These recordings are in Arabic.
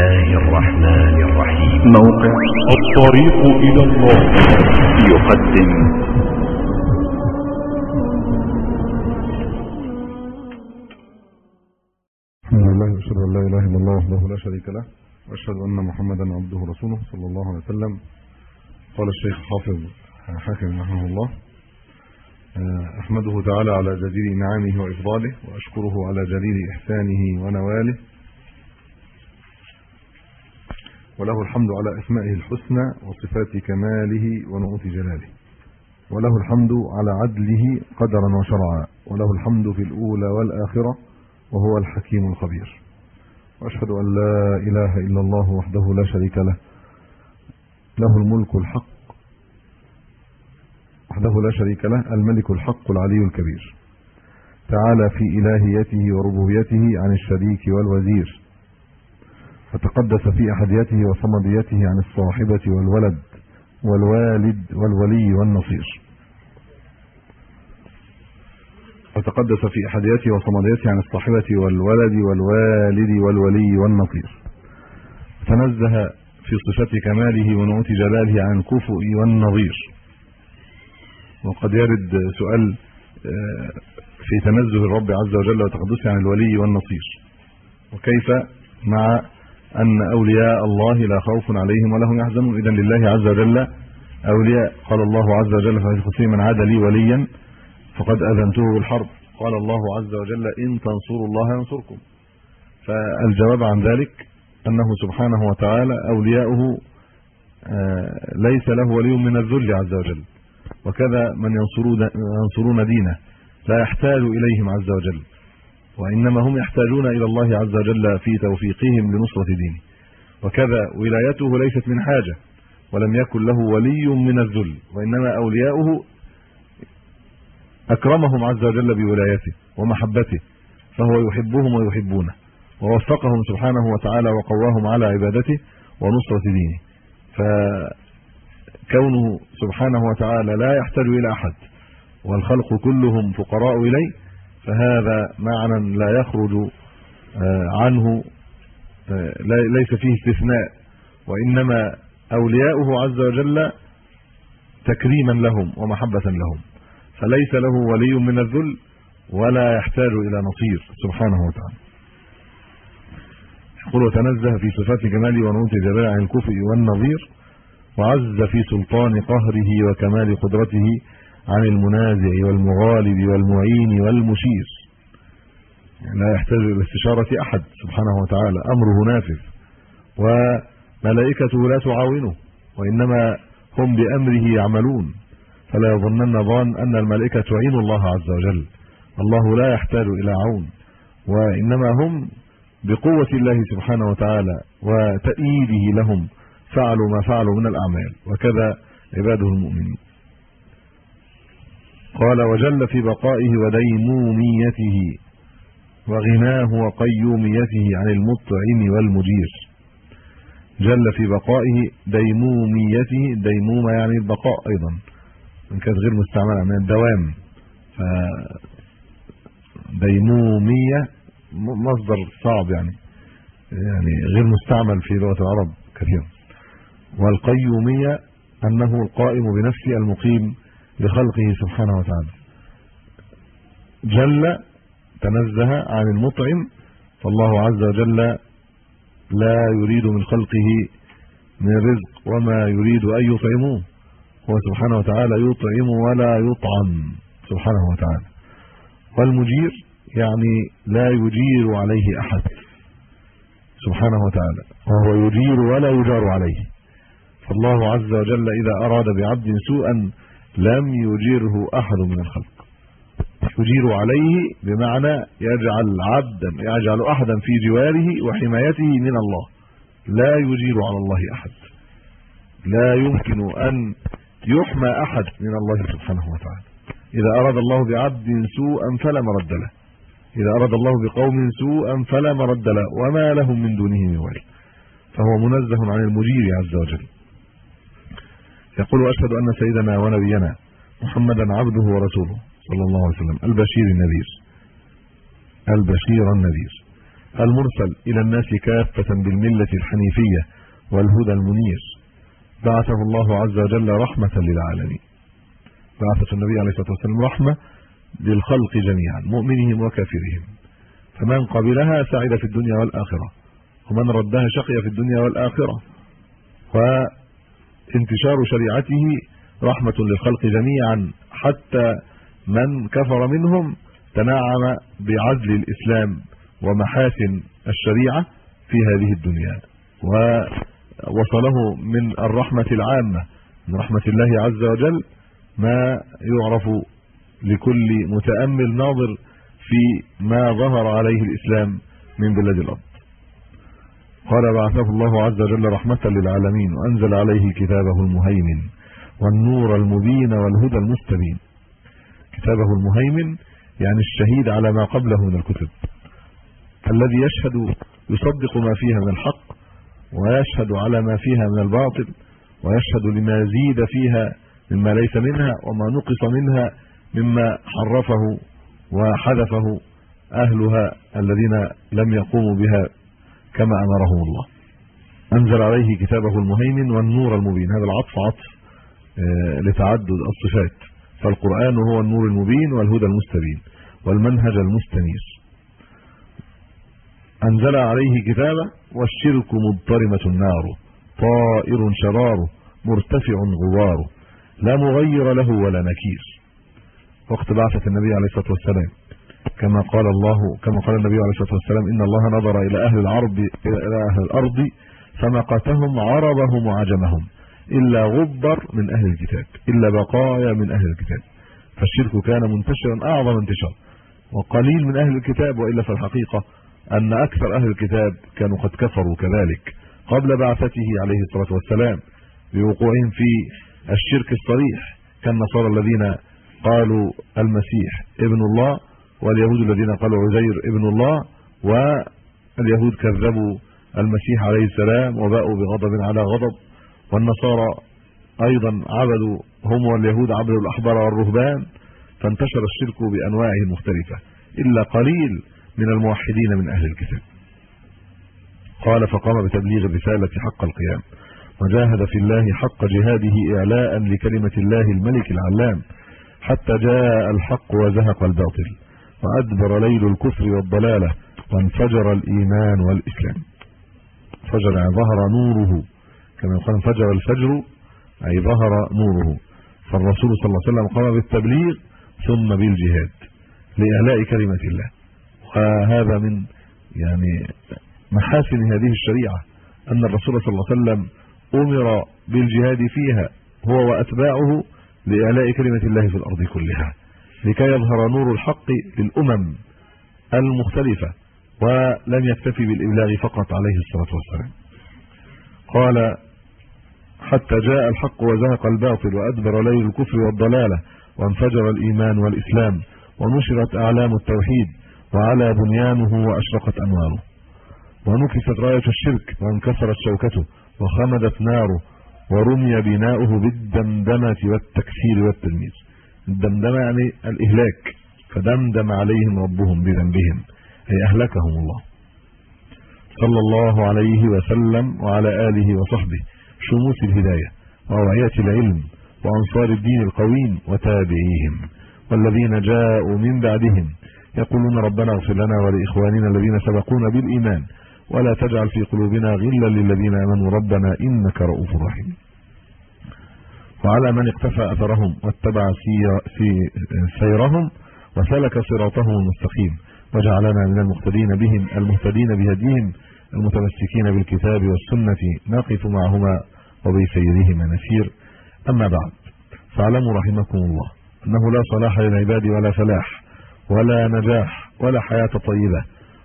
الله الرحمن الرحيم موقع الطريق إلى الله. يقدم. الحمد لله واشهد أن لا إله إلا الله وحده لا شريك له. وأشهد أن محمدا عبده ورسوله صلى الله عليه وسلم. قال الشيخ حافظ حاكم رحمه الله. أحمده تعالى على جزيل انعامه وإفضاله وأشكره على جليل إحسانه ونواله. وله الحمد على إسمائه الحسنى وصفات كماله ونعوت جلاله. وله الحمد على عدله قدرا وشرعا. وله الحمد في الأولى والآخرة وهو الحكيم الخبير. وأشهد أن لا إله إلا الله وحده لا شريك له. له الملك الحق وحده لا شريك له الملك الحق العلي الكبير. تعالى في الهيته وربوبيته عن الشريك والوزير. فتقدس في احديته وصمديته عن الصاحبة والولد والوالد والولي والنصير. وتقدس في احديته وصمديته عن الصاحبة والولد والوالد والولي والنصير. تنزه في صفات كماله ونعوت جلاله عن الكفؤ والنظير. وقد يرد سؤال في تنزه الرب عز وجل وتقدسه عن الولي والنصير. وكيف مع أن أولياء الله لا خوف عليهم ولا هم يحزنون. اذا لله عز وجل أولياء قال الله عز وجل في القدس من عاد لي وليا فقد أذنته بالحرب. قال الله عز وجل إن تنصروا الله ينصركم. فالجواب عن ذلك أنه سبحانه وتعالى أولياؤه ليس له ولي من الذل عز وجل. وكذا من ينصرون ينصرون دينه لا يحتاج إليهم عز وجل. وإنما هم يحتاجون إلى الله عز وجل في توفيقهم لنصرة دينه. وكذا ولايته ليست من حاجة ولم يكن له ولي من الذل وإنما أولياؤه أكرمهم عز وجل بولايته ومحبته فهو يحبهم ويحبونه ووفقهم سبحانه وتعالى وقواهم على عبادته ونصرة دينه. فكونه سبحانه وتعالى لا يحتاج إلى أحد والخلق كلهم فقراء إليه فهذا معنى لا يخرج عنه ليس فيه استثناء وإنما أولياؤه عز وجل تكريما لهم ومحبة لهم. فليس له ولي من الذل ولا يحتاج إلى نصير سبحانه وتعالى. يقول وتنزه في صفات جماله ونعوت جلاله عن الكفء والنظير وعز في سلطان قهره وكمال قدرته عن المنازع والمغالب والمعين والمشير. لا يحتاج إلى استشارة أحد سبحانه وتعالى. امره نافذ وملائكته لا تعاونه وإنما هم بأمره يعملون. فلا يظنن ظان أن الملائكة تعين الله عز وجل. الله لا يحتاج إلى عون. وإنما هم بقوة الله سبحانه وتعالى وتأييده لهم. فعلوا ما فعلوا من الأعمال. وكذا عباده المؤمنين. قال وجل في بقائه وديموميته وغناه وقيوميته عن المطعم والمجير. جل في بقائه ديموميته ديمومه يعني البقاء أيضا ان كانت غير مستعملة من الدوام. ف ديمومية مصدر صعب يعني يعني غير مستعمل في لغة العرب كثيرا. والقيومية أنه القائم بنفسه المقيم لخلقه سبحانه وتعالى. جل تنزه عن المطعم فالله عز وجل لا يريد من خلقه من الرزق وما يريد أن يطعموه. هو سبحانه وتعالى يطعم ولا يطعم سبحانه وتعالى. والمجير يعني لا يجير عليه أحد سبحانه وتعالى. وهو يجير ولا يجار عليه. فالله عز وجل إذا أراد بعبد سوءا لم يجيره أحد من الخلق. يجير عليه بمعنى يجعل عبدا يجعل أحدا في جواره وحمايته من الله. لا يجير على الله أحد. لا يمكن أن يحمى أحد من الله سبحانه وتعالى. إذا أراد الله بعبد سوءا فلا مرد له. إذا أراد الله بقوم سوءا فلا مرد له. وما لهم من دونه من ولي. فهو منزه عن المجير عز وجل. يقول اشهد أن سيدنا ونبينا محمدا عبده ورسوله صلى الله عليه وسلم البشير النذير. البشير النذير. المرسل إلى الناس كافة بالملة الحنيفية والهدى المنير. بعثه الله عز وجل رحمة للعالمين. بعثة النبي عليه الصلاة والسلام رحمة للخلق جميعا مؤمنهم وكافرهم. فمن قبلها سعد في الدنيا والآخرة ومن ردها شقي في الدنيا والآخرة. وانتشار شريعته رحمة للخلق جميعا حتى من كفر منهم تنعم بعدل الإسلام ومحاسن الشريعة في هذه الدنيا. ووصله من الرحمة العامة من رحمة الله عز وجل ما يعرف لكل متأمل ناظر في ما ظهر عليه الإسلام من بلاد الأرض. قال بعثه الله عز وجل رحمة للعالمين وأنزل عليه كتابه المهيمن والنور المبين والهدى المستبين. كتابه المهيمن يعني الشهيد على ما قبله من الكتب. الذي يشهد يصدق ما فيها من الحق ويشهد على ما فيها من الباطل ويشهد لما زيد فيها مما ليس منها وما نقص منها مما حرفه وحذفه أهلها الذين لم يقوموا بها كما أمرهم الله. أنزل عليه كتابه المهيمن والنور المبين. هذا العطف عطف آه، لتعدد الصفات. فالقرآن هو النور المبين والهدى المستبين والمنهج المستنير. أنزل عليه كتابه والشرك مضطرمة النار طائر شرار مرتفع غبار لا مغير له ولا نكير. وقت بعثة النبي عليه الصلاة والسلام. كما قال الله كما قال النبي عليه الصلاة والسلام إن الله نظر إلى أهل العرب إلى أهل الأرض فمقتهم عربهم وعجمهم إلا غبر من أهل الكتاب إلا بقايا من أهل الكتاب. فالشرك كان منتشرا أعظم انتشار وقليل من أهل الكتاب وإلا فالحقيقة أن أكثر أهل الكتاب كانوا قد كفروا كذلك قبل بعثته عليه الصلاة والسلام بوقوعهم في الشرك الصريح كالنصارى الذين قالوا المسيح ابن الله واليهود الذين قالوا عزير ابن الله واليهود كذبوا المسيح عليه السلام وباءوا بغضب على غضب والنصارى أيضا عبدوا هم واليهود عبدوا الأحبار والرهبان فانتشر الشرك بأنواعه المختلفة إلا قليل من الموحدين من أهل الكتاب. قال فقام بتبليغ الرسالة حق القيام وجاهد في الله حق جهاده اعلاء لكلمة الله الملك العلام حتى جاء الحق وزهق الباطل. وادبر ليل الكفر والضلالة وانفجر الإيمان والإسلام. فجر يعني ظهر نوره كما يقال انفجر الفجر أي ظهر نوره. فالرسول صلى الله عليه وسلم قام بالتبليغ ثم بالجهاد لإعلاء كلمة الله. وهذا من يعني محاسن هذه الشريعة أن الرسول صلى الله عليه وسلم أمر بالجهاد فيها هو وأتباعه لإعلاء كلمة الله في الأرض كلها. لكي يظهر نور الحق للأمم المختلفة ولم يكتفي بالإبلاغ فقط عليه الصلاة والسلام. قال حتى جاء الحق وزهق الباطل وأدبر ليل الكفر والضلالة وانفجر الإيمان والإسلام ونشرت أعلام التوحيد وعلى بنيانه وأشرقت أنواره. ونكست راية الشرك وانكسرت شوكته وخمدت ناره ورمي بناؤه بالدمدمة والتكسير والتلميذ. الدمدمه يعني الإهلاك فدمدم عليهم ربهم بذنبهم أي أهلكهم الله. صلى الله عليه وسلم وعلى آله وصحبه شموس الهداية واوعيه العلم وأنصار الدين القويم وتابعيهم والذين جاءوا من بعدهم يقولون ربنا اغفر لنا ولإخواننا الذين سبقونا بالإيمان ولا تجعل في قلوبنا غلا للذين آمنوا ربنا إنك رؤوف رحيم. وعلى من اقتفى أثرهم واتبع سيرهم وسلك صراطهم المستقيم وجعلنا من المقتدين بهم المهتدين بهديهم المتمسكين بالكتاب والسنة نقف معهما وبسيرهما نسير. أما بعد فاعلموا رحمكم الله أنه لا صلاح للعباد ولا فلاح ولا نجاح ولا حياة طيبة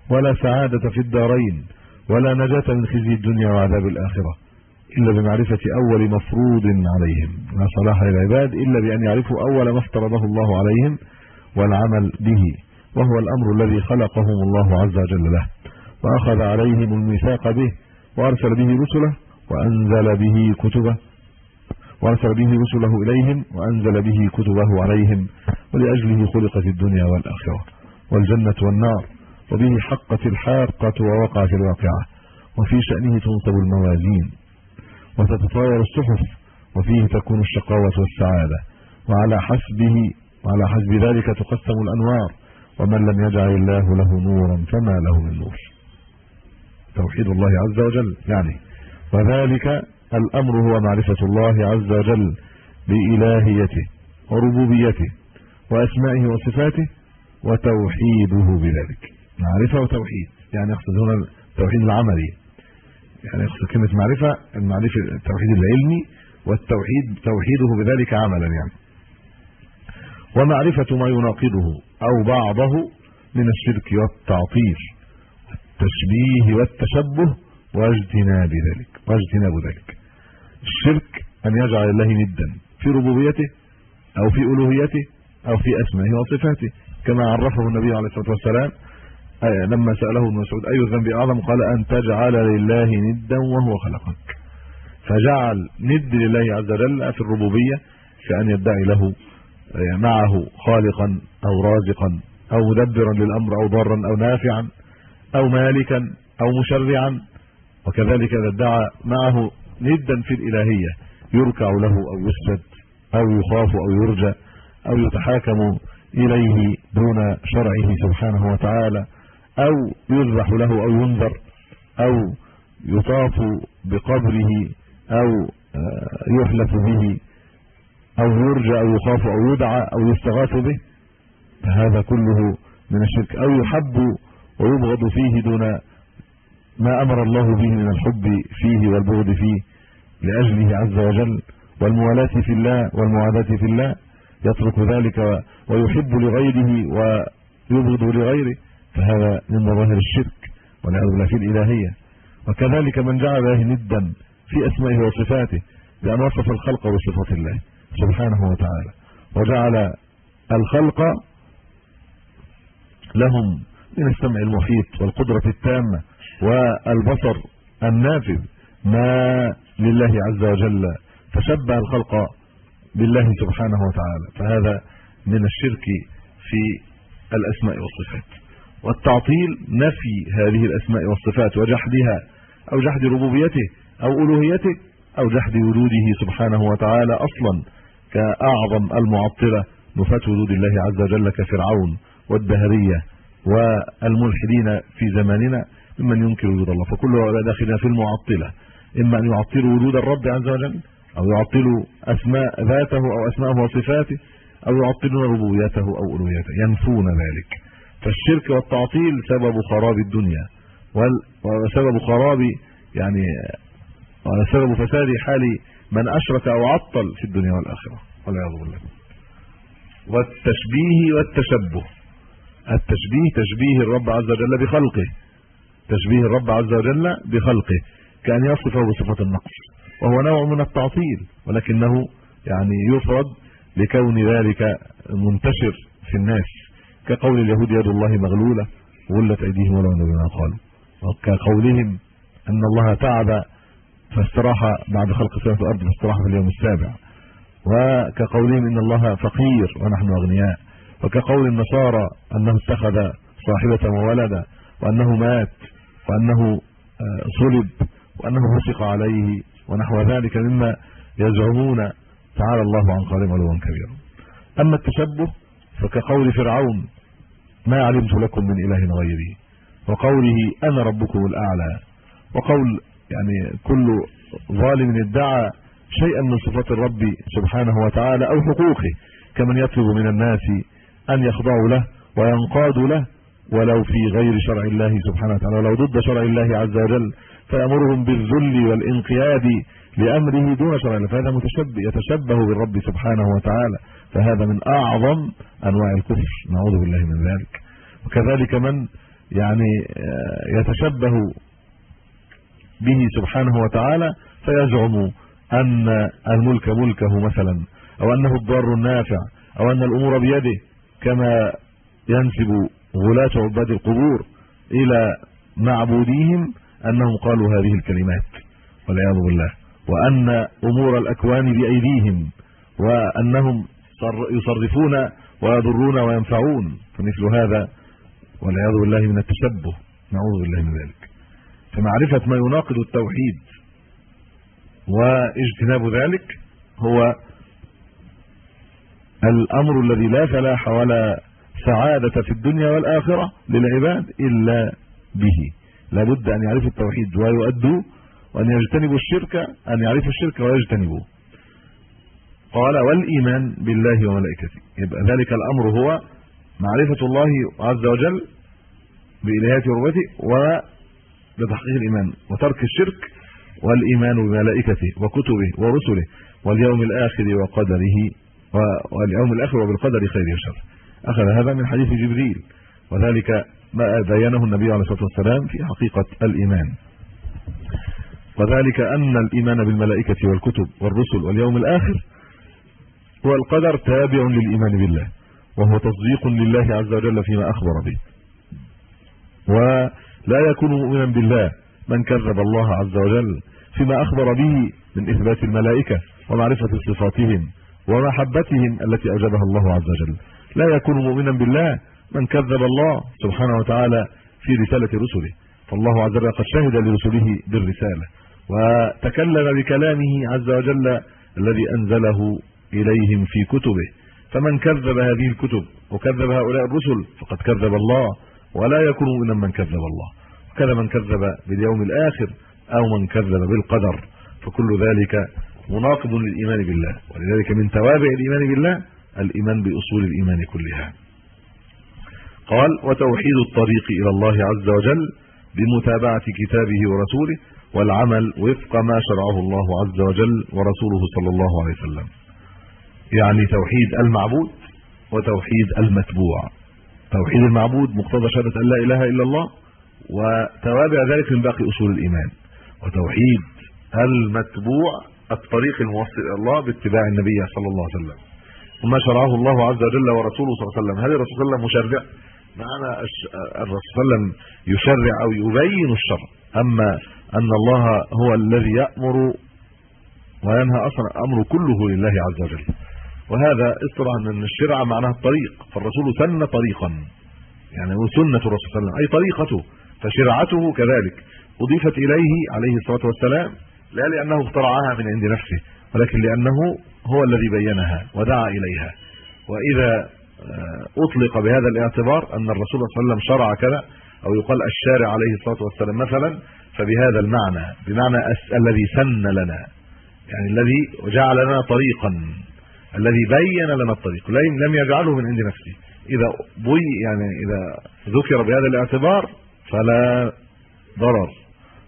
ولا سعادة في الدارين ولا نجاة من خزي الدنيا وعذاب الآخرة. إلا بمعرفة أول مفروض عليهم. لا صلاح للعباد إلا بأن يعرفوا أول ما افترضه الله عليهم والعمل به. وهو الأمر الذي خلقهم الله عز وجل له. وأخذ عليهم الميثاق به وأرسل به رسله وأنزل به كتبه. وأرسل به رسله إليهم وأنزل به كتبه عليهم. ولأجله خلقت الدنيا والآخرة. والجنة والنار. وبه حقت الحاقة ووقعت الواقعة. وفي شأنه تنصب الموازين. وتتطاير الصحف وفيه تكون الشقاوة والسعادة. وعلى حسبه وعلى حسب ذلك تقسم الأنوار. ومن لم يجعل الله له نورا فما له من نور. توحيد الله عز وجل يعني. وذلك الأمر هو معرفة الله عز وجل بإلهيته وربوبيته وأسمائه وصفاته وتوحيده بذلك. معرفة وتوحيد يعني يقصد هنا التوحيد العملي. يعني يقصد كلمة معرفة المعرفة التوحيد العلمي والتوحيد توحيده بذلك عملا يعني. ومعرفة ما يناقضه أو بعضه من الشرك والتعطيل التشبيه والتشبه واجتناب ذلك واجتناب ذلك. الشرك أن يجعل الله ندا في ربوبيته أو في ألوهيته أو في أسمائه وصفاته كما عرفه النبي عليه الصلاة والسلام لما سأله ابن مسعود أي الذنب أعظم؟ قال أن تجعل لله ندا وهو خلقك. فجعل ند لله عز وجل في الربوبية كأن يدعي له معه خالقا أو رازقا أو مدبرا للأمر أو ضارا أو نافعا أو مالكا أو مشرعا. وكذلك إذا ادعى معه ندا في الإلهية يركع له أو يسجد أو يخاف أو يرجى أو يتحاكم إليه دون شرعه سبحانه وتعالى. أو يذبح له أو ينذر أو يطاف بقبره أو يحلف به أو يرجى أو يخاف أو يدعى أو يستغاث به فهذا كله من الشرك. أو يحب ويبغض فيه دون ما أمر الله به من الحب فيه والبغض فيه لأجله عز وجل والموالاة في الله والمعاداة في الله يترك ذلك ويحب لغيره ويبغض لغيره. فهذا من مظاهر الشرك والعياذ بالله في الإلهية. وكذلك من جعل الله ندا في أسمائه وصفاته بأن وصف الخلق بصفات الله سبحانه وتعالى. وجعل الخلق لهم من السمع المحيط والقدرة التامة والبصر النافذ ما لله عز وجل فشبه الخلق بالله سبحانه وتعالى. فهذا من الشرك في الأسماء والصفات. والتعطيل نفي هذه الأسماء والصفات وجحدها أو جحد ربوبيته أو ألوهيته أو جحد وجوده سبحانه وتعالى أصلا كأعظم المعطلة نفات وجود الله عز وجل كفرعون والدهرية والملحدين في زماننا ممن ينكر وجود الله. فكل هؤلاء داخلين في المعطلة إما أن يعطلوا وجود الرب عز وجل أو يعطلوا أسماء ذاته أو أسماءه وصفاته أو يعطلون ربوبيته أو ألوهيته. ينفون ذلك. فالشرك والتعطيل سبب خراب الدنيا وسبب خراب يعني سبب فساد حال من أشرك أو عطل في الدنيا والآخرة. والعياذ بالله. والتشبيه والتشبه. التشبيه تشبيه الرب عز وجل بخلقه. تشبيه الرب عز وجل بخلقه. كأن يصفه بصفة النقص. وهو نوع من التعطيل. ولكنه يعني يفرض لكون ذلك منتشر في الناس. كقول اليهود يد الله مغلولة غلت أيديهم ولو بما قالوا. وكقولهم أن الله تعب فاستراح بعد خلق السماوات والأرض فاستراح في اليوم السابع. وكقولهم إن الله فقير ونحن أغنياء. وكقول النصارى أنه اتخذ صاحبة وولدا وأنه مات وأنه صلب وأنه فسق عليه ونحو ذلك مما يزعمون. تعالى الله عن قائل علوا كبيرا أما التشبه فكقول فرعون ما علمت لكم من إله غيري. وقوله أنا ربكم الأعلى. وقول يعني كل ظالم ادعى شيئا من صفات الرب سبحانه وتعالى أو حقوقه. كمن يطلب من الناس أن يخضعوا له وينقادوا له ولو في غير شرع الله سبحانه وتعالى. ولو ضد شرع الله عز وجل فيأمرهم بالذل والانقياد لأمره دون شرع فهذا متشبه يتشبه بالرب سبحانه وتعالى. فهذا من أعظم أنواع الكفر. نعوذ بالله من ذلك. وكذلك من يعني يتشبه به سبحانه وتعالى فيزعم أن الملك ملكه مثلا أو أنه الضار النافع أو أن الأمور بيده كما ينسب غلاة عباد القبور إلى معبوديهم أنهم قالوا هذه الكلمات. والعياذ بالله. وأن أمور الأكوان بأيديهم وأنهم يصرفون ويضرون وينفعون فمثل هذا والعياذ بالله من التشبه نعوذ بالله من ذلك. فمعرفة ما يناقض التوحيد واجتناب ذلك هو الأمر الذي لا فلاح ولا سعادة في الدنيا والآخرة للعباد إلا به. لابد أن يعرفوا التوحيد ويؤدوا وأن يجتنبوا الشرك أن يعرفوا الشرك ويجتنبوه. قال والإيمان بالله وملائكته. يبقى ذلك الأمر هو معرفة الله عز وجل بالهياته وربوبيته وبتحقيق الإيمان وترك الشرك والإيمان بملائكته وكتبه ورسله واليوم الآخر وقدره واليوم الآخر وبالقدر خيره وشره أخذ هذا من حديث جبريل وذلك ما بينه النبي عليه الصلاة والسلام في حقيقة الإيمان. وذلك أن الإيمان بالملائكة والكتب والرسل واليوم الآخر والقدر تابع للإيمان بالله وهو تصديق لله عز وجل فيما أخبر به. ولا يكون مؤمنا بالله من كذب الله عز وجل فيما أخبر به من إثبات الملائكة ومعرفة صفاتهم ومحبتهم التي اوجبها الله عز وجل. لا يكون مؤمنا بالله من كذب الله سبحانه وتعالى في رسالة رسله. فالله عز وجل قد شهد لرسله بالرسالة. وتكلم بكلامه عز وجل الذي أنزله إليهم في كتبه. فمن كذب هذه الكتب وكذب هؤلاء الرسل فقد كذب الله ولا يكون مؤمنا من كذب الله. كذا من كذب باليوم الآخر أو من كذب بالقدر. فكل ذلك مناقض للإيمان بالله. ولذلك من توابع الإيمان بالله الإيمان بأصول الإيمان كلها. قال وتوحيد الطريق إلى الله عز وجل بمتابعة كتابه ورسوله والعمل وفق ما شرعه الله عز وجل ورسوله صلى الله عليه وسلم. يعني توحيد المعبود وتوحيد المتبوع. توحيد المعبود مقتضى شهادة أن لا إله إلا الله وتوابع ذلك من باقي أصول الإيمان. وتوحيد المتبوع الطريق الموصل إلى الله باتباع النبي صلى الله عليه وسلم. وما شرعه الله عز وجل ورسوله صلى الله عليه وسلم. هل الرسول صلى الله عليه وسلم مشرع. معنى الرسول صلى الله عليه وسلم يشرع أو يبين الشرع أما أن الله هو الذي يأمر وينهى أصلا أمر كله لله عز وجل. وهذا اصطلاحا أن الشرع معناها الطريق. فالرسول سن طريقا. يعني هو سنة الرسول صلى الله عليه وسلم. أي طريقته. فشرعته كذلك. أضيفت إليه عليه الصلاة والسلام. لا لأنه اخترعها من عند نفسه. ولكن لأنه هو الذي بينها ودعا إليها. وإذا أطلق بهذا الاعتبار أن الرسول صلى الله عليه وسلم شرع كذا أو يقال الشارع عليه الصلاة والسلام مثلا فبهذا المعنى بمعنى الذي سن لنا يعني الذي جعل لنا طريقا الذي بين لنا الطريق لم يجعله من عند نفسه. إذا بي يعني إذا ذكر بهذا الاعتبار فلا ضرر.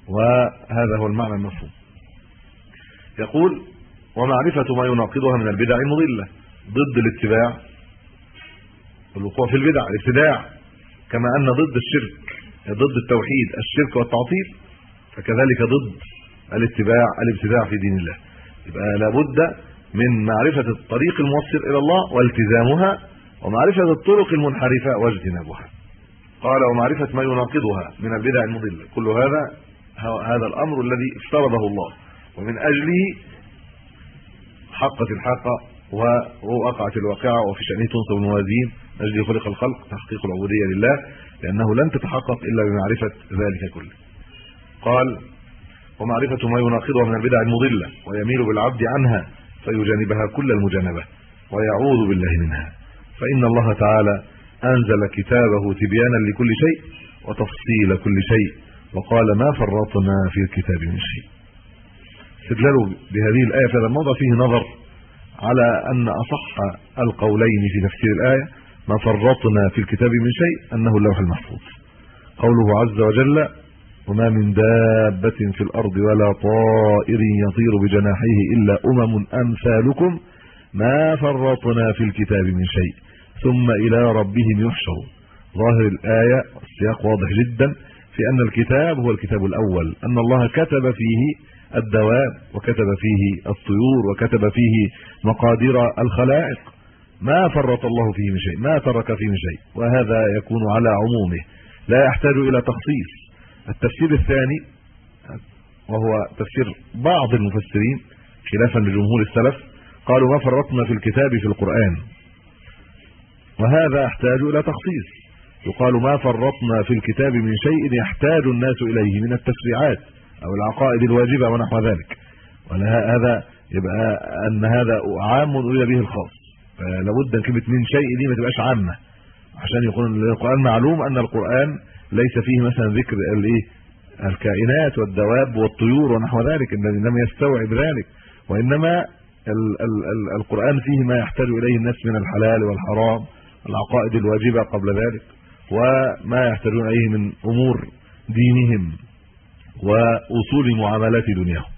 وهذا هو المعنى المفهوم. يقول ومعرفة ما يناقضها من البدع المضله ضد الاتباع. الوقوع في البدع الابتداع. كما أن ضد الشرك ضد التوحيد الشرك والتعطيل فكذلك ضد الاتباع الابتداع في دين الله. يبقى لابد من معرفة الطريق الموصل إلى الله والتزامها ومعرفة الطرق المنحرفة واجتنابها. قال ومعرفة ما يناقضها من البدع المضلة. كل هذا هذا الأمر الذي افترضه الله. ومن أجله حقت الحاقه ووقعت الواقعة وفي شأنه تنصب الموازين. أجل خلق الخلق تحقيق العبودية لله لأنه لن تتحقق إلا بمعرفة ذلك كله. قال ومعرفة ما يناقضها من البدع المضلة ويميل بالعبد عنها فيجانبها كل المجانبة ويعوذ بالله منها. فإن الله تعالى أنزل كتابه تبيانا لكل شيء وتفصيل كل شيء وقال ما فرطنا في الكتاب من شيء. استدلال بهذه الآية في هذا الموضع فيه نظر على أن أصح القولين في تفسير الآية ما فرطنا في الكتاب من شيء أنه اللوح المحفوظ. قوله عز وجل وما من دابة في الأرض ولا طائر يطير بجناحيه إلا أمم أمثالكم ما فرطنا في الكتاب من شيء ثم إلى ربهم يحشر ظاهر الآية السياق واضح جدا في أن الكتاب هو الكتاب الأول أن الله كتب فيه الدواب وكتب فيه الطيور وكتب فيه مقادير الخلائق. ما فرط الله فيه من شيء ما ترك فيه من شيء وهذا يكون على عمومه. لا يحتاج إلى تخصيص. التفسير الثاني وهو تفسير بعض المفسرين خلافا لجمهور السلف قالوا ما فرطنا في الكتاب في القرآن. وهذا يحتاج إلى تخصيص. يقال ما فرطنا في الكتاب من شيء يحتاج الناس إليه من التشريعات أو العقائد الواجبة ونحو ذلك. هذا يبقى أن هذا عام اريد به الخاص. لابد أن كلمة من شيء دي ما تبقاش عامة. عشان يكون القرآن معلوم أن القرآن ليس فيه مثلا ذكر الايه الكائنات والدواب والطيور ونحو ذلك ان لم يستوعب ذلك. وإنما ال ال ال القرآن فيه ما يحتاج إليه الناس من الحلال والحرام العقائد الواجبة قبل ذلك وما يحتاجون إليه من أمور دينهم وأصول معاملات دنياهم.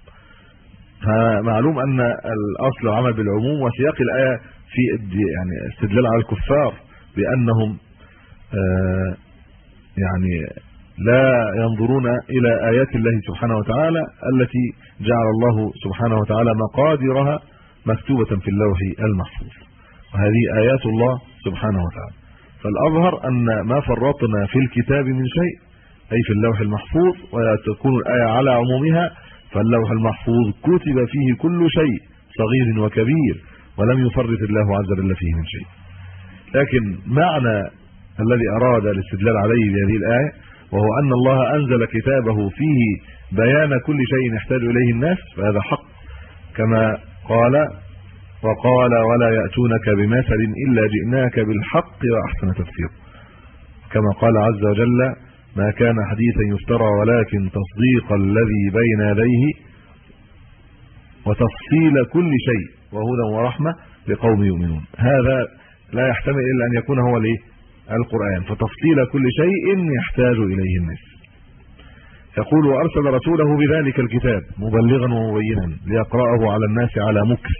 فمعلوم أن الأصل عمل بالعموم وسياق الآية في يعني استدلال على الكفار بأنهم آه، يعني لا ينظرون إلى آيات الله سبحانه وتعالى التي جعل الله سبحانه وتعالى مقاديرها مكتوبة في اللوح المحفوظ. وهذه آيات الله سبحانه وتعالى. فالأظهر أن ما فرطنا في الكتاب من شيء أي في اللوح المحفوظ وتكون الآية على عمومها فاللوح المحفوظ كتب فيه كل شيء صغير وكبير. ولم يفرط الله عز وجل فيه من شيء. لكن معنى الذي أراد الاستدلال عليه بهذه الآية وهو أن الله أنزل كتابه فيه بيان كل شيء يحتاج إليه الناس فهذا حق. كما قال وقال ولا يأتونك بمثل إلا جئناك بالحق وأحسن تفسير. كما قال عز وجل ما كان حديثا يفترى ولكن تصديق الذي بين يديه وتفصيل كل شيء. وهدى ورحمة لقوم يؤمنون. هذا لا يحتمل إلا أن يكون هو الايه القرآن. فتفصيل كل شيء يحتاج إليه الناس. يقول وأرسل رسوله بذلك الكتاب مبلغا ومبينا ليقرأه على الناس على مكث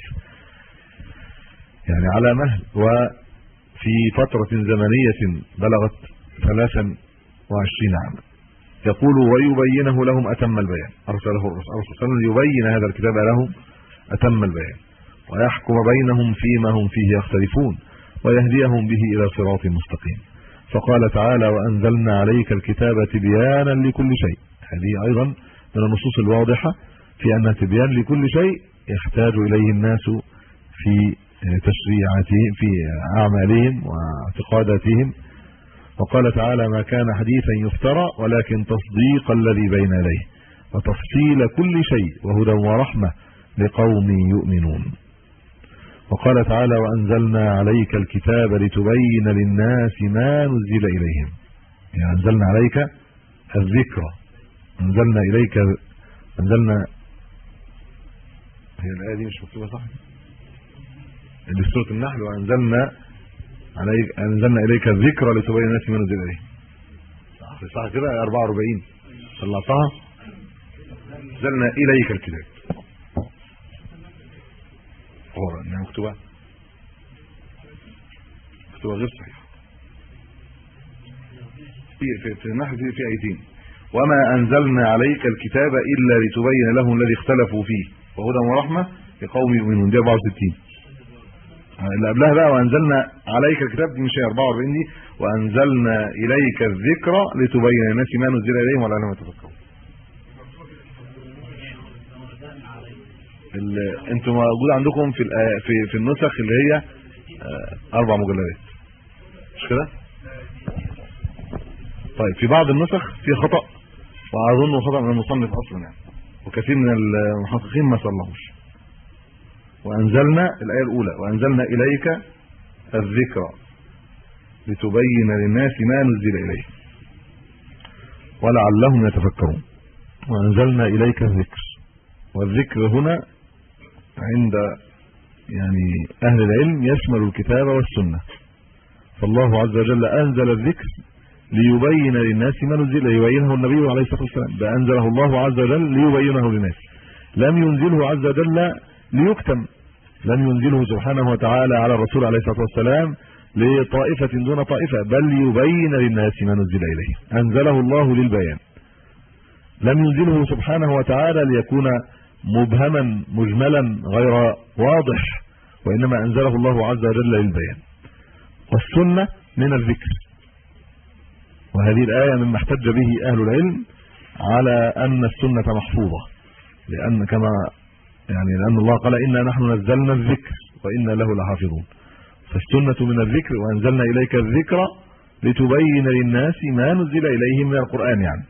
يعني على مهل. وفي فترة زمنية بلغت 23 عاما. يقول ويبينه لهم أتم البيان. أرسله الرسول صلى الله عليه وسلم ليبين هذا الكتاب لهم أتم البيان. ويحكم بينهم فيما هم فيه يختلفون ويهديهم به إلى صراط مستقيم. فقال تعالى وأنزلنا عليك الكتاب تبيانا لكل شيء. هذه أيضا من النصوص الواضحة في أن تبيان لكل شيء يحتاج إليه الناس في تشريعاتهم في أعمالهم واعتقاداتهم. وقال تعالى ما كان حديثا يفترى ولكن تصديق الذي بين يديه وتفصيل كل شيء وهدى ورحمة لقوم يؤمنون. وقال تعالى وأنزلنا عليك الكتاب لتبين للناس ما نزل إليهم. يعني أنزلنا عليك الذكر. أنزلنا إليك انزلنا هي الآية دي مش مكتوبة صح؟ اللي في سورة النحل. وأنزلنا عليك أنزلنا إليك الذكر لتبين للناس ما نزل إليهم. صح صح كده؟ 44 طلعتها؟ أنزلنا إليك الكتاب. هو انها مكتوبة مكتوبة غير صحيحة. في في, النحل في, في آيتين. وما انزلنا عليك الكتاب الا لتبين لهم الذي اختلفوا فيه. وهدى ورحمه لقوم يؤمنون. دي 64 اللي قبلها بقى وانزلنا عليك الكتاب مش 44 دي. وانزلنا اليك الذكر لتبين للناس ما نزل اليهم ولعلهم يتفكرون أنتوا موجود عندكم في في في النسخ اللي هي أربع مجلدات مش كده؟ طيب في بعض النسخ في خطأ وأظن خطأ من المصنف أصلا يعني وكثير من المحققين ما صلحوش. وأنزلنا الآية الأولى وأنزلنا إليك الذكر لتبين للناس ما نزل اليه ولعلهم يتفكرون. وأنزلنا إليك الذكر والذكر هنا عند يعني أهل العلم يشمل الكتاب والسنة. فالله عز وجل أنزل الذكر ليبين للناس ما نزل ليبينه النبي عليه الصلاة والسلام. ده أنزله الله عز وجل ليبينه للناس. لم ينزله عز وجل ليكتم. لم ينزله سبحانه وتعالى على الرسول عليه الصلاة والسلام لطائفة دون طائفة بل ليبين للناس ما نزل إليه. أنزله الله للبيان. لم ينزله سبحانه وتعالى ليكون مبهما مجملا غير واضح وإنما أنزله الله عز وجل للبيان. والسنة من الذكر. وهذه الآية مما احتج به أهل العلم على أن السنة محفوظة. لأن كما يعني لأن الله قال إنا نحن نزلنا الذكر وإنا له لحافظون. فالسنة من الذكر وأنزلنا إليك الذكر لتبين للناس ما نزل إليهم من القرآن يعني.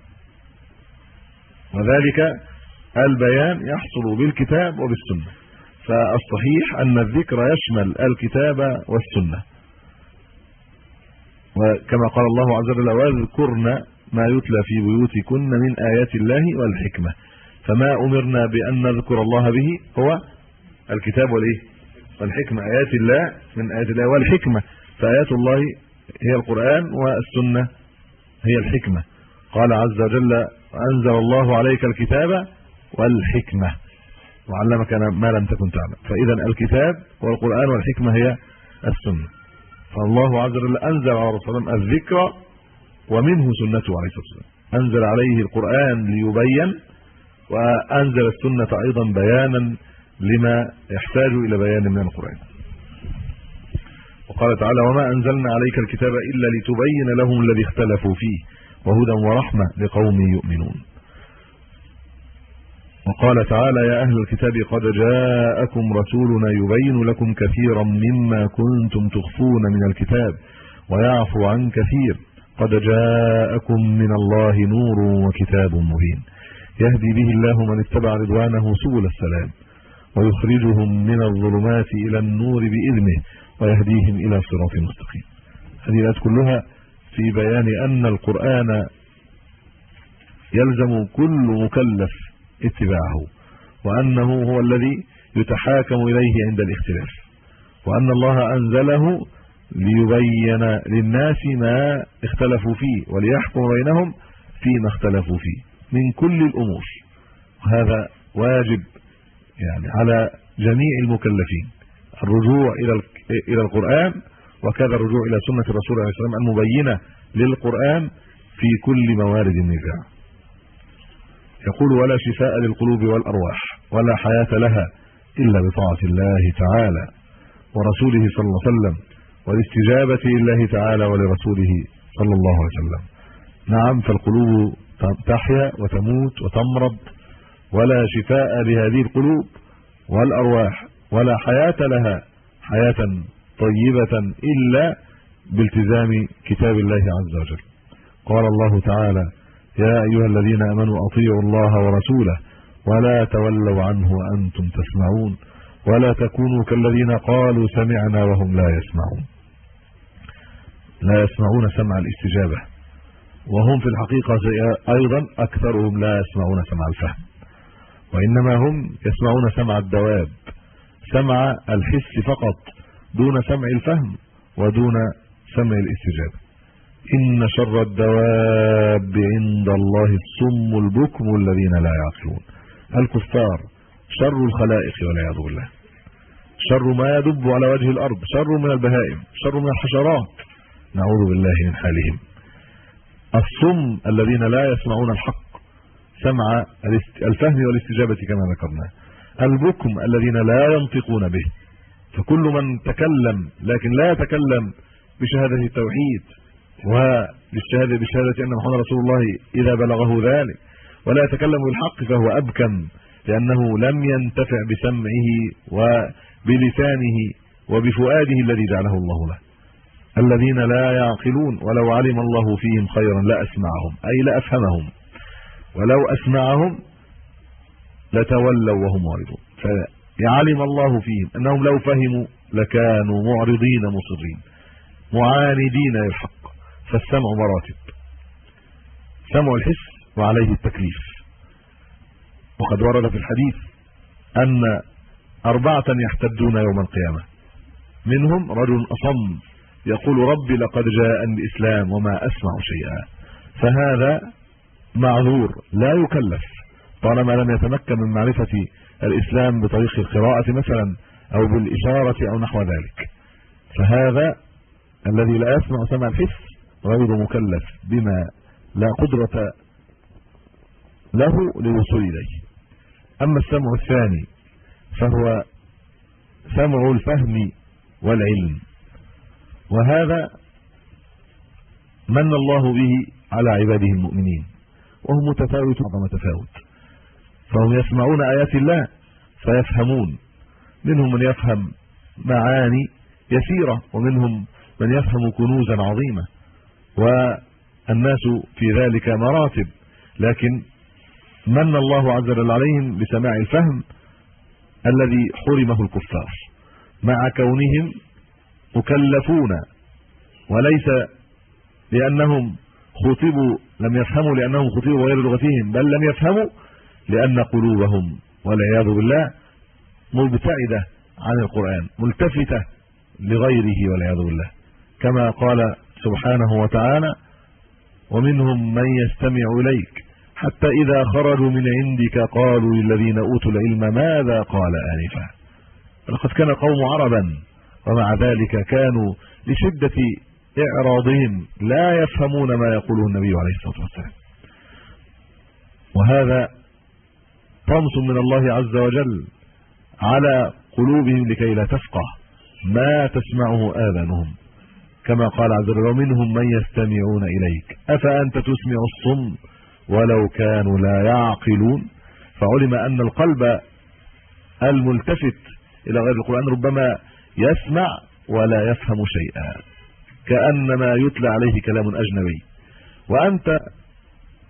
وذلك البيان يحصل بالكتاب وبالسنة. فالصحيح أن الذكر يشمل الكتاب والسنة. وكما قال الله عز وجل واذكرن ما يتلى في بيوتكن من آيات الله والحكمة. فما أمرنا بأن نذكر الله به هو الكتاب والإيه؟ والحكمة. آيات الله من آيات الله والحكمة. فآيات الله هي القرآن والسنة هي الحكمة. قال عز وجل انزل الله عليك الكتاب والحكمة. وعلمك ما لم تكن تعلم. فإذا الكتاب والقرآن والحكمة هي السنة. فالله عز وجل أنزل على رسول الله الذكر ومنه سنته عليه الصلاة والسلام. أنزل عليه القرآن ليبين وأنزل السنة أيضا بيانا لما يحتاج إلى بيان من القرآن. وقال تعالى وما أنزلنا عليك الكتاب إلا لتبين لهم الذي اختلفوا فيه وهدى ورحمة لقوم يؤمنون. وقال تعالى يا أهل الكتاب قد جاءكم رسولنا يبين لكم كثيرا مما كنتم تخفون من الكتاب ويعفو عن كثير. قد جاءكم من الله نور وكتاب مبين. يهدي به الله من اتبع رضوانه سبل السلام ويخرجهم من الظلمات إلى النور بإذنه ويهديهم إلى صراط مستقيم. هذه الآيات كلها في بيان أن القرآن يلزم كل مكلف اتباعه وأنه هو الذي يتحاكم إليه عند الاختلاف وأن الله أنزله ليبين للناس ما اختلفوا فيه وليحكم بينهم فيما اختلفوا فيه من كل الأمور. وهذا واجب يعني على جميع المكلفين الرجوع إلى إلى القرآن وكذا الرجوع إلى سنة الرسول عليه الصلاة والسلام المبينة للقرآن في كل موارد النزاع. يقول ولا شفاء للقلوب والأرواح ولا حياة لها إلا بطاعة الله تعالى ورسوله صلى الله عليه وسلم والاستجابة لله تعالى ولرسوله صلى الله عليه وسلم. نعم فالقلوب تحيا وتموت وتمرض ولا شفاء لهذه القلوب والأرواح ولا حياة لها حياة طيبة إلا بالتزام كتاب الله عز وجل. قال الله تعالى يا أيها الذين آمنوا أطيعوا الله ورسوله ولا تولوا عنه وأنتم تسمعون ولا تكونوا كالذين قالوا سمعنا وهم لا يسمعون. لا يسمعون سمع الاستجابة. وهم في الحقيقة أيضا أكثرهم لا يسمعون سمع الفهم. وإنما هم يسمعون سمع الدواب سمع الحس فقط دون سمع الفهم ودون سمع الاستجابة. إن شر الدواب عند الله الصم البكم الذين لا يعقلون. الكفار شر الخلائق والعياذ بالله. شر ما يدب على وجه الأرض شر من البهائم شر من الحشرات. نعوذ بالله من حالهم. الصم الذين لا يسمعون الحق سمع الفهم والاستجابة كما ذكرنا. البكم الذين لا ينطقون به. فكل من تكلم لكن لا يتكلم بشهادة التوحيد وبالشهاده بشهادة أن محمد رسول الله إذا بلغه ذلك ولا يتكلم بالحق فهو أبكم لأنه لم ينتفع بسمعه وبلسانه وبفؤاده الذي جعله الله له. الذين لا يعقلون ولو علم الله فيهم خيرا لأسمعهم أي لأفهمهم. ولو أسمعهم لتولوا وهم معرضون. فيعلم الله فيهم أنهم لو فهموا لكانوا معرضين مصرين معاندين للحق فالسمع مراتب. سمع الحس وعليه التكليف. وقد ورد في الحديث أن أربعة يحتدون يوم القيامة. منهم رجل أصم يقول ربي لقد جاء الإسلام وما أسمع شيئا. فهذا معذور لا يكلف. طالما لم يتمكن من معرفة الإسلام بطريق القراءة مثلا أو بالإشارة أو نحو ذلك. فهذا الذي لا يسمع سمع الحس غير مكلف بما لا قدرة له للوصول إليه. أما السمع الثاني فهو سمع الفهم والعلم. وهذا من الله به على عباده المؤمنين. وهم متفاوت عظم تفاوت فهم يسمعون آيات الله فيفهمون. منهم من يفهم معاني يسيرة ومنهم من يفهم كنوزا عظيمة. والناس في ذلك مراتب. لكن من الله عز وجل عليهم بسماع الفهم الذي حرمه الكفار. مع كونهم مكلفون وليس لأنهم خطبوا لم يفهموا لأنهم خطبوا غير لغتهم بل لم يفهموا لأن قلوبهم والعياذ بالله مبتعدة عن القرآن ملتفتة لغيره والعياذ بالله. كما قال سبحانه وتعالى ومنهم من يستمع إليك. حتى إذا خرجوا من عندك قالوا للذين أوتوا العلم ماذا قال آنفا؟ لقد كان قوم عربا ومع ذلك كانوا لشدة إعراضهم لا يفهمون ما يقوله النبي عليه الصلاة والسلام. وهذا طمس من الله عز وجل على قلوبهم لكي لا تفقه. ما تسمعه آذانهم؟ كما قال عز وجل ومنهم من يستمعون إليك. أفأنت تسمع الصم؟ ولو كانوا لا يعقلون. فعلم أن القلب الملتفت إلى غير القرآن ربما يسمع ولا يفهم شيئا. كأنما يتلى عليه كلام أجنبي. وأنت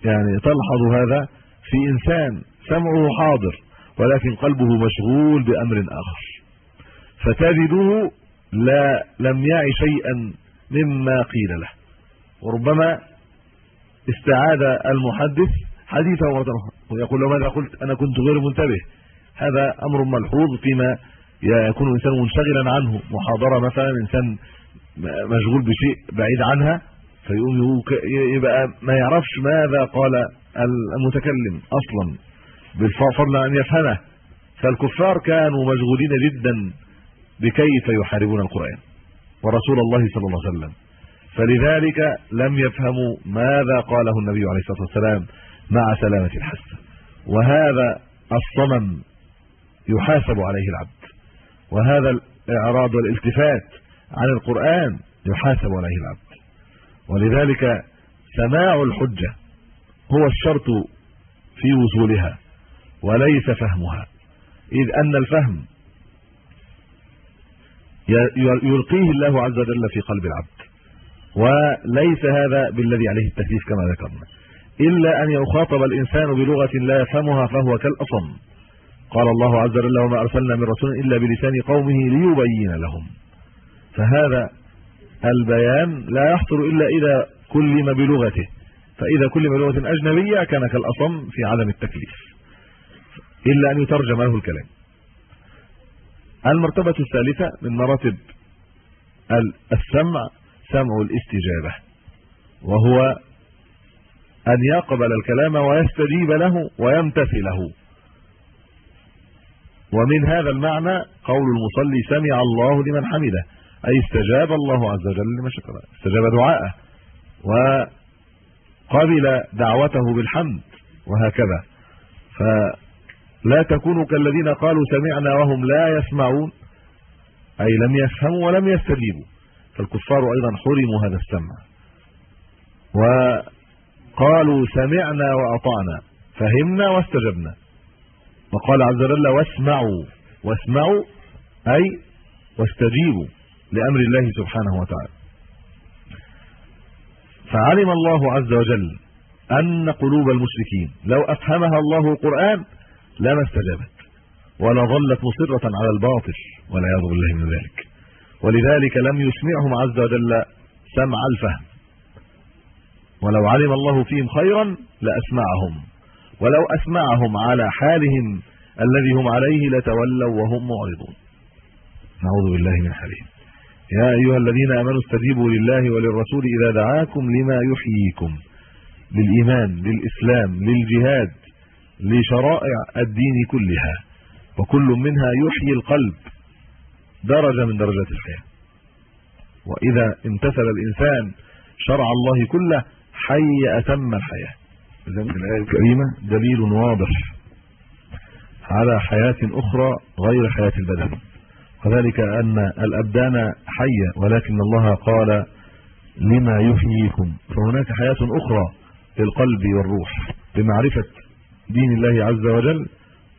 يعني تلحظ هذا في إنسان سمعه حاضر ولكن قلبه مشغول بأمر آخر. فتجده لا لم يعي شيئا مما قيل له. وربما استعاد المحدث حديثه مرة ويقول له ماذا قلت؟ أنا كنت غير منتبه. هذا أمر ملحوظ فيما يكون الإنسان منشغلا عنه. محاضرة مثلا إنسان مشغول بشيء بعيد عنها فيقوم يبقى ما يعرفش ماذا قال المتكلم أصلا. بالفضل أن يفهمه. فالكفار كانوا مشغولين جدا بكيف يحاربون القرآن. ورسول الله صلى الله عليه وسلم. فلذلك لم يفهموا ماذا قاله النبي عليه الصلاة والسلام مع سلامة الحس وهذا الصمم يحاسب عليه العبد. وهذا الإعراض والالتفات عن القرآن يحاسب عليه العبد. ولذلك سماع الحجة هو الشرط في وصولها وليس فهمها. إذ أن الفهم يلقيه الله عز وجل في قلب العبد. وليس هذا بالذي عليه التكليف كما ذكرنا. إلا أن يخاطب الإنسان بلغة لا يفهمها فهو كالأصم. قال الله عز وجل وما أرسلنا من رسول إلا بلسان قومه ليبين لهم. فهذا البيان لا يحصل إلا إذا كلم بلغته. فإذا كلم بلغة أجنبية كان كالأصم في عدم التكليف. إلا أن يترجم له الكلام. المرتبة الثالثة من مراتب السمع سمع الاستجابة. وهو أن يقبل الكلام ويستجيب له ويمتثله ومن هذا المعنى قول المصلي سمع الله لمن حمده أي استجاب الله عز وجل لما شكر. استجاب دعاءه. وقبل دعوته بالحمد وهكذا. فلا تكونوا كالذين قالوا سمعنا وهم لا يسمعون. أي لم يفهموا ولم يستجيبوا. فالكفار أيضا حرموا هذا السمع. وقالوا سمعنا وأطعنا. فهمنا واستجبنا. وقال عز وجل واسمعوا. واسمعوا أي واستجيبوا لأمر الله سبحانه وتعالى. فعلم الله عز وجل أن قلوب المشركين. لو أفهمها الله القران لما استجابت. ولا ظلت مصرة على الباطل والعياذ بالله من ذلك. ولذلك لم يسمعهم عز وجل سمع الفهم. ولو علم الله فيهم خيرا لأسمعهم. ولو أسمعهم على حالهم الذي هم عليه لتولوا وهم معرضون. نعوذ بالله من حالهم يا أيها الذين آمنوا استجيبوا لله وللرسول إذا دعاكم لما يحييكم. للإيمان للإسلام للجهاد لشرائع الدين كلها وكل منها يحيي القلب درجة من درجات الحياة. وإذا امتثل الإنسان شرع الله كله حي أتم الحياة. اذا الآية الكريمة دليل واضح. على حياة أخرى غير حياة البدن. وذلك أن الأبدان حية ولكن الله قال لما يحييكم. فهناك حياة أخرى للقلب والروح بمعرفة دين الله عز وجل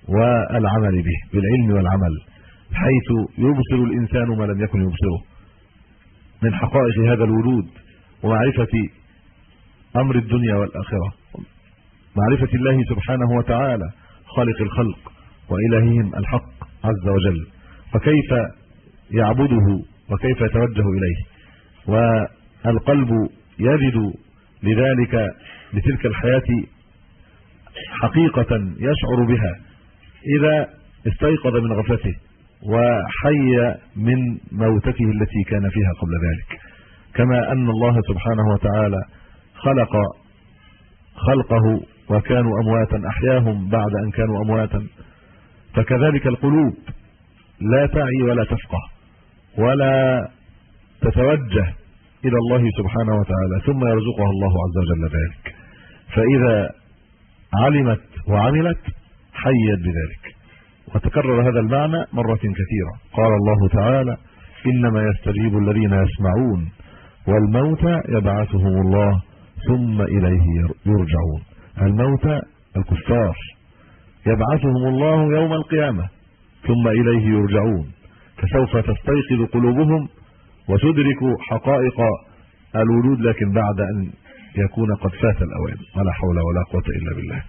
والعمل به بالعلم والعمل حيث يبصر الإنسان ما لم يكن يبصره. من حقائق هذا الوجود ومعرفة أمر الدنيا والآخرة. معرفة الله سبحانه وتعالى خالق الخلق وإلههم الحق عز وجل. فكيف يعبده وكيف يتوجه إليه؟ والقلب يجد لذلك لتلك الحياة حقيقة يشعر بها إذا استيقظ من غفلته وحي من موتته التي كان فيها قبل ذلك. كما أن الله سبحانه وتعالى خلق خلقه وكانوا أمواتا أحياهم بعد أن كانوا أمواتا. فكذلك القلوب لا تعي ولا تفقه ولا تتوجه إلى الله سبحانه وتعالى ثم يرزقها الله عز وجل ذلك. فإذا علمت وعملت حيت بذلك. وتكرر هذا المعنى مرة كثيرة. قال الله تعالى إنما يستجيب الذين يسمعون والموتى يبعثهم الله ثم إليه يرجعون. الموتى الكفار يبعثهم الله يوم القيامة ثم إليه يرجعون. فسوف تستيقظ قلوبهم وتدرك حقائق الوجود لكن بعد أن يكون قد فات الأوان. ولا حول ولا قوة إلا بالله.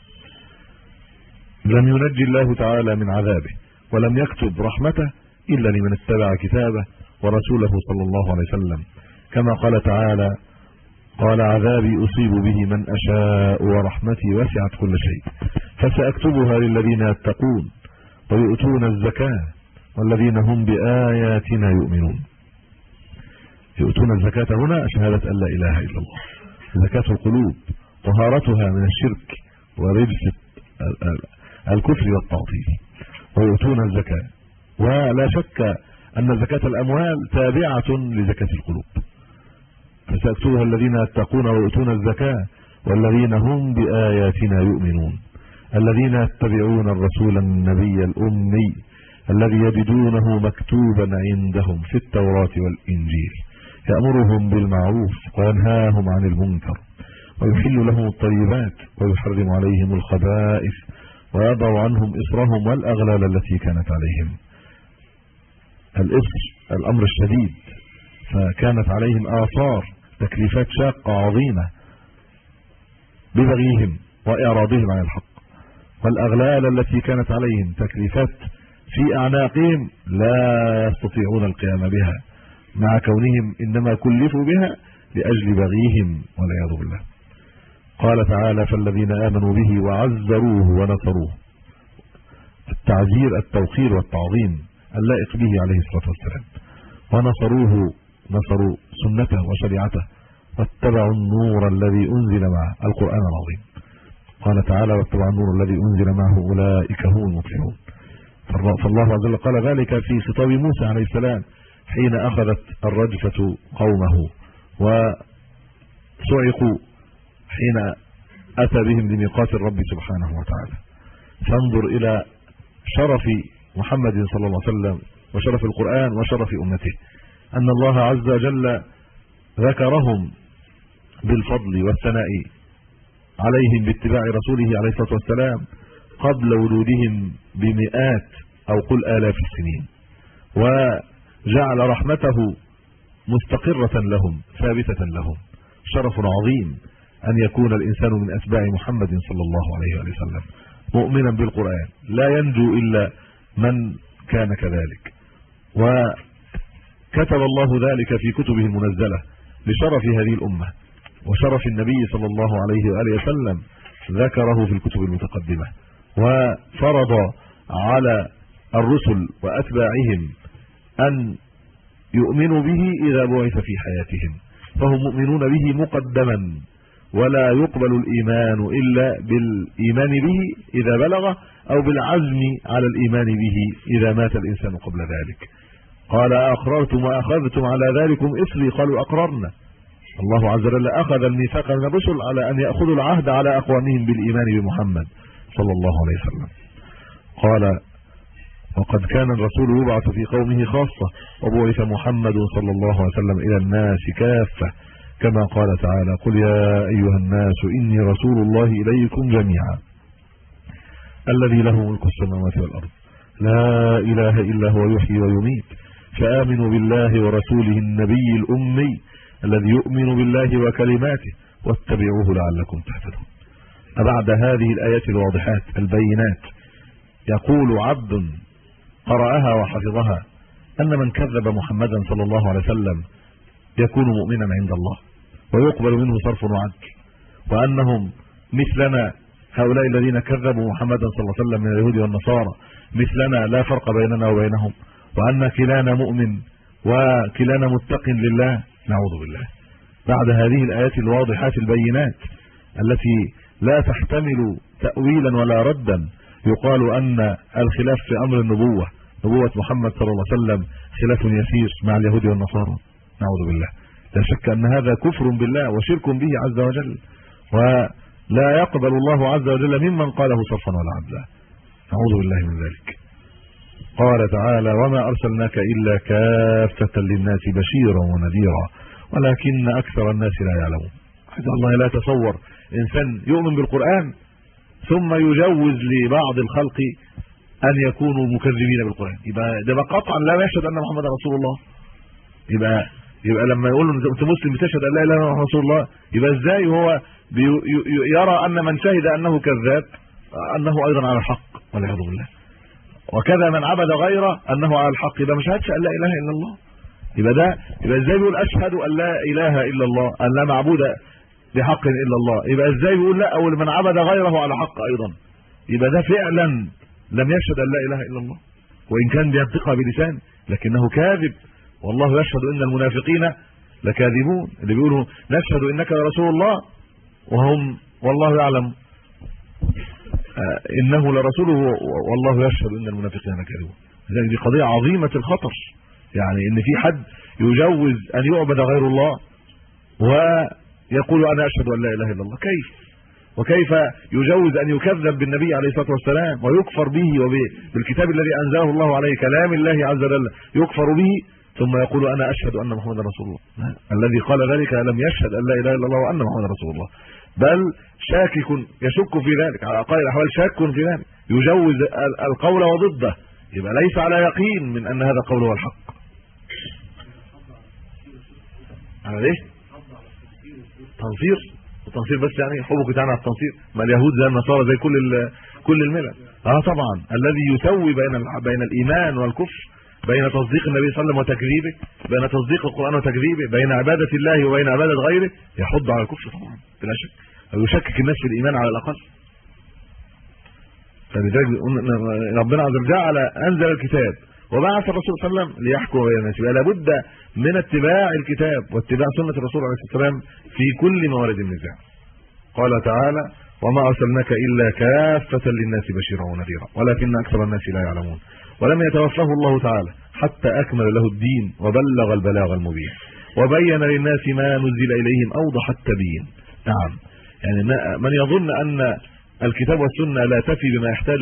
لم ينجي الله تعالى من عذابه ولم يكتب رحمته إلا لمن اتبع كتابه ورسوله صلى الله عليه وسلم. كما قال تعالى قال عذابي أصيب به من أشاء ورحمتي وسعت كل شيء. فسأكتبها للذين يتقون ويؤتون الزكاة والذين هم بآياتنا يؤمنون. يؤتون الزكاة هنا شهادة أن لا إله إلا الله. زكاة القلوب طهارتها من الشرك ورجس الكفر والتعطيل. ويؤتون الزكاة. ولا شك أن زكاة الأموال تابعة لزكاة القلوب. فسأكتبها الذين يتقون ويؤتون الزكاة والذين هم بآياتنا يؤمنون. الذين يتبعون الرسول النبي الأمي الذي يجدونه مكتوبا عندهم في التوراة والإنجيل. يأمرهم بالمعروف وينهاهم عن المنكر ويحل لهم الطيبات ويحرم عليهم الخبائث ويضع عنهم إصرهم والأغلال التي كانت عليهم. الإصر الأمر الشديد فكانت عليهم آثار تكليفات شاقة عظيمة ببغيهم وإعراضهم عن الحق. والأغلال التي كانت عليهم تكليفات في أعناقهم لا يستطيعون القيام بها. مع كونهم إنما كلفوا بها لأجل بغيهم والعياذ بالله. قال تعالى فالذين آمنوا به وعزروه ونصروه. التعزير التوقير والتعظيم اللائق به عليه الصلاة والسلام. ونصروه نصروا سنته وشريعته واتبعوا النور الذي أنزل معه. القرآن العظيم. قال تعالى واتبعوا النور الذي أنزل معه أولئك هم المفلحون. فالله عز وجل قال ذلك في خطاب موسى عليه السلام. حين أخذت الرجفة قومه وصعقوا حين أتى بهم لميقات الرب سبحانه وتعالى. فانظر إلى شرف محمد صلى الله عليه وسلم وشرف القرآن وشرف أمته. أن الله عز وجل ذكرهم بالفضل والثناء عليهم باتباع رسوله عليه الصلاة والسلام قبل ولودهم بمئات أو قل آلاف السنين. وجعل رحمته مستقرة لهم ثابتة لهم. شرف عظيم أن يكون الإنسان من أتباع محمد صلى الله عليه وسلم. مؤمنا بالقرآن. لا ينجو إلا من كان كذلك. وكتب الله ذلك في كتبه المنزلة لشرف هذه الأمة. وشرف النبي صلى الله عليه وآله وسلم ذكره في الكتب المتقدمة. وفرض على الرسل وأتباعهم أن يؤمنوا به إذا بعث في حياتهم فهم مؤمنون به مقدما ولا يقبل الإيمان إلا بالإيمان به إذا بلغ أو بالعزم على الإيمان به إذا مات الإنسان قبل ذلك. قال أقررتم وأخذتم على ذلكم إصري قالوا أقررنا. الله عز وجل أخذ الميثاق من الرسل على أن يأخذوا العهد على أقوامهم بالإيمان بمحمد صلى الله عليه وسلم. قال وقد كان الرسول يبعث في قومه خاصة وبعث محمد صلى الله عليه وسلم إلى الناس كافة. كما قال تعالى قل يا أيها الناس إني رسول الله إليكم جميعا الذي له ملك السماوات والأرض. لا إله إلا هو يحيي ويميت. فآمنوا بالله ورسوله النبي الأمي الذي يؤمن بالله وكلماته واتبعوه لعلكم تهتدون. أبعد هذه الآيات الواضحات البينات. يقول عبد قرأها وحفظها أن من كذب محمدا صلى الله عليه وسلم يكون مؤمنا عند الله ويقبل منه صرف وعدل وأنهم مثلنا هؤلاء الذين كذبوا محمدا صلى الله عليه وسلم من اليهود والنصارى مثلنا لا فرق بيننا وبينهم وأن كلانا مؤمن وكلانا متق لله نعوذ بالله بعد هذه الآيات الواضحات البينات التي لا تحتمل تأويلا ولا ردا يقال أن الخلاف في أمر النبوة نبوة محمد صلى الله عليه وسلم خلاف يسير مع اليهود والنصارى. نعوذ بالله. لا شك أن هذا كفر بالله وشرك به عز وجل. ولا يقبل الله عز وجل ممن قاله صرفا ولا عدلا. نعوذ بالله من ذلك. قال تعالى وما أرسلناك إلا كافة للناس بشيرا ونذيرا ولكن أكثر الناس لا يعلمون. حتى الله لا تصور إنسان يؤمن بالقرآن ثم يجوز لبعض الخلق أن يكونوا مكذبين بالقرآن. يبقى ده قطعا لا يشهد أن محمد رسول الله. يبقى يبقى لما يقول له أنت مسلم بتشهد أن لا إله إلا الله رسول الله يبقى إزاي هو يرى أن من شهد أنه كذاب؟ أنه أيضا على الحق والعياذ بالله. وكذا من عبد غيره أنه على الحق. يبقى مش هتشهد أن لا إله إلا الله. يبقى ده يبقى إزاي بيقول أشهد أن لا إله إلا الله أن لا معبود بحق إلا الله. يبقى إزاي بيقول لا؟ أو من عبد غيره على حق أيضا. يبقى ده فعلا لم يشهد أن لا إله إلا الله. وإن كان بينطقها بلسان لكنه كاذب. والله يشهد إن المنافقين لكاذبون. اللي بيقولوا نشهد إنك لرسول الله وهم والله يعلم. آه، إنه لرسوله والله يشهد إن المنافقين لكاذبون. لذلك دي قضية عظيمة الخطر. يعني إن في حد يجوز أن يعبد غير الله ويقول أنا أشهد أن لا إله إلا الله. كيف؟ وكيف يجوز أن يكذب بالنبي عليه الصلاة والسلام ويكفر به وبالكتاب الذي أنزله الله عليه كلام الله عز وجل يكفر به؟ ثم يقول أنا أشهد أن محمدا رسول الله. الذي قال ذلك لم يشهد أن لا إله إلا الله وأن محمدا رسول الله. بل شاكك يشك في ذلك. على أقل الأحوال شاك في ذلك. يجوز القول وضده. يبقى ليس على يقين من أن هذا قوله الحق. على إيه؟ تنصير التنصير بس يعني حبك تعالى على التنصير. ما اليهود زي النصارى زي كل كل الملل. آه طبعا الذي يسوي بين بين الإيمان والكفر بين تصديق النبي صلى الله عليه وسلم وتكذيبه بين تصديق القرآن وتكذيبه بين عبادة الله وبين عبادة غيره يحض على الكفر طبعا بلا شك. أو يشكك الناس في الإيمان على الأقل. فلذلك ربنا عز وجل أنزل الكتاب وبعث الرسول صلى الله عليه وسلم ليحكم بين الناس يبقى لابد من اتباع الكتاب واتباع سنة الرسول عليه الصلاة والسلام في كل موارد النزاع. قال تعالى وما أرسلناك إلا كافة للناس بشيرا ونذيرا ولكن أكثر الناس لا يعلمون. ولم يتوفاه الله تعالى حتى أكمل له الدين وبلغ البلاغ المبين. وبين للناس ما نزل إليهم أوضح التبيين. نعم. يعني من يظن أن الكتاب والسنة لا تفي بما يحتاج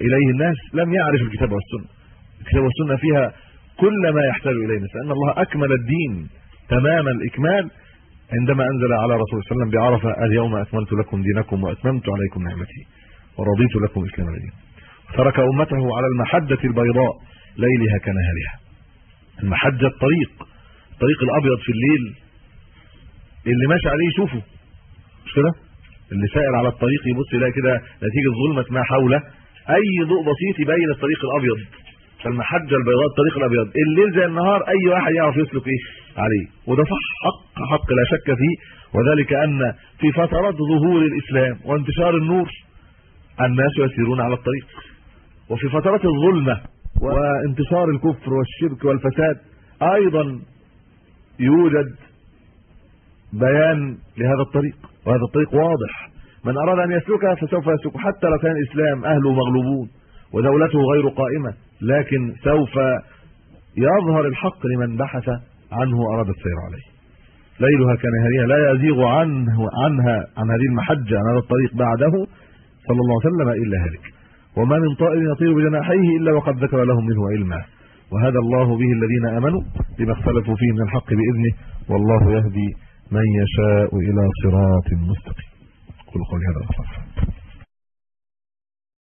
إليه الناس لم يعرف الكتاب والسنة. الكتاب والسنة فيها كل ما يحتاج إليه لأن الله أكمل الدين تمام الإكمال عندما أنزل على رسول الله صلى الله عليه وسلم بعرفة اليوم أكملت لكم دينكم وأتممت عليكم نعمتي ورضيت لكم الاسلام دينا ترك أمته على المحجة البيضاء ليلها كنهارها. المحجة الطريق الطريق الأبيض في الليل. اللي ماشي عليه يشوفه. مش كده؟ اللي سائر على الطريق يبص يلاقي كده نتيجة ظلمة ما حوله. أي ضوء بسيط يبين الطريق الأبيض. فالمحجه البيضاء الطريق الأبيض الليل زي النهار أي واحد يعرف يسلك إيه؟ عليه. وده صح حق حق لا شك فيه. وذلك أن في فترات ظهور الإسلام وانتشار النور الناس يسيرون على الطريق. وفي فترات الظلمة وانتشار الكفر والشرك والفساد أيضا يوجد بيان لهذا الطريق. وهذا الطريق واضح. من أراد أن يسلكه فسوف يسلكه حتى لو كان الإسلام أهله مغلوبون. ودولته غير قائمة لكن سوف يظهر الحق لمن بحث عنه اراد السير عليه. ليلها كنهارها لا يزيغ عنه عنها عن هذه المحجة عن هذا الطريق بعده صلى الله عليه وسلم إلا هلك. وما من طائر يطير بجناحيه إلا وقد ذكر لهم منه علما. وهذا الله به الذين آمنوا بما اختلفوا فيه من الحق بإذنه والله يهدي من يشاء إلى صراط مستقيم. قل قولي هذا